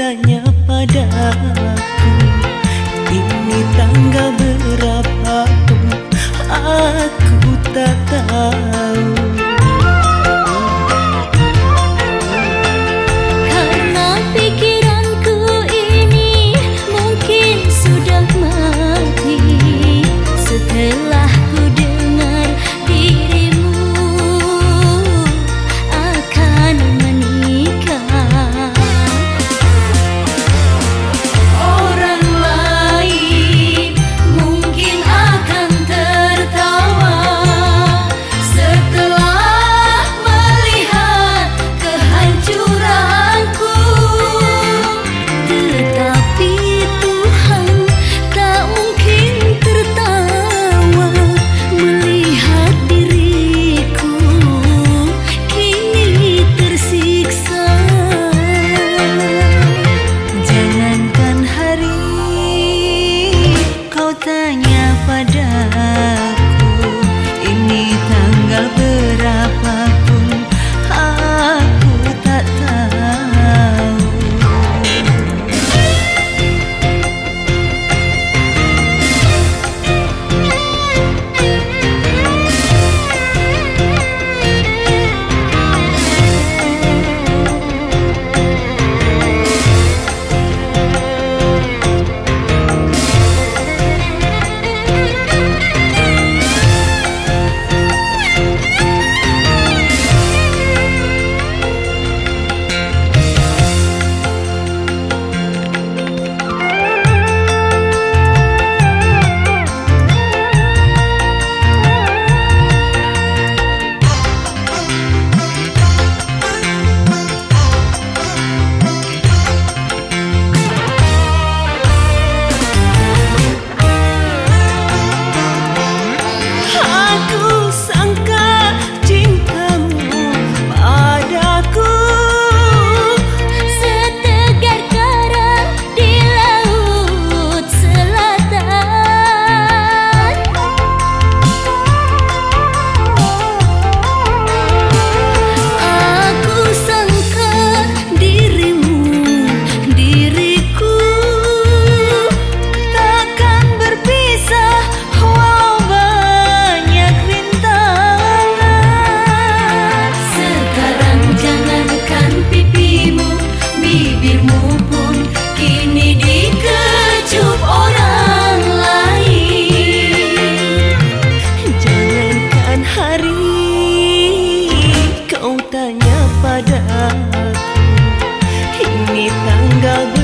ta nhau kau tanya padaku Ini tanggal